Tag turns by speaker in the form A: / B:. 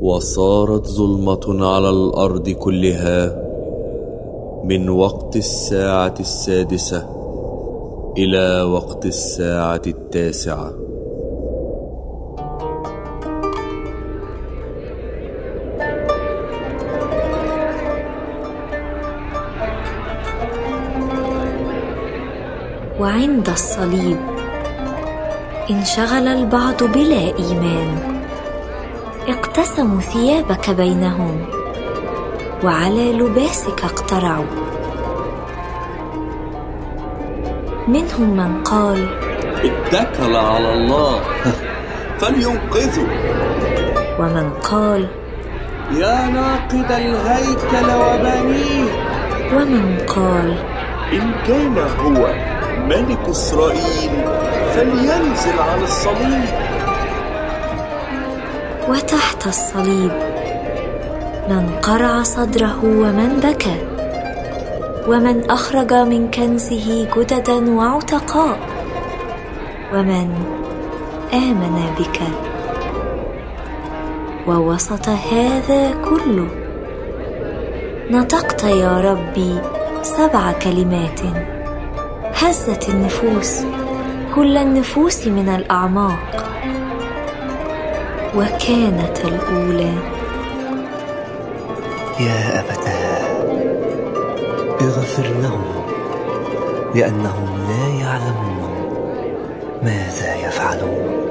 A: وصارت ظلمة على الأرض كلها من وقت الساعة السادسة إلى وقت الساعة التاسعة.
B: وعند الصليب انشغل البعض بلا إيمان. اقتسموا ثيابك بينهم وعلى لباسك اقترعوا. منهم من قال
A: اتكل على الله. فلينقذه.
B: ومن قال
C: يا ناقد الهيكل وبنيه.
B: ومن قال
A: إن كان هو ملك إسرائيل فلينزل على الصليب.
B: وتحت الصليب. من قرع صدره ومن بكى. ومن أخرج من كنزه جددا وعتقاء ومن آمن بك. ووسط هذا كله. نطقت يا ربي سبع كلمات. هزت النفوس. كل النفوس من الأعماق. وكانت الأولى.
D: يا أبتاه اغفر لهم لأنهم لا يعلمون ماذا يفعلون.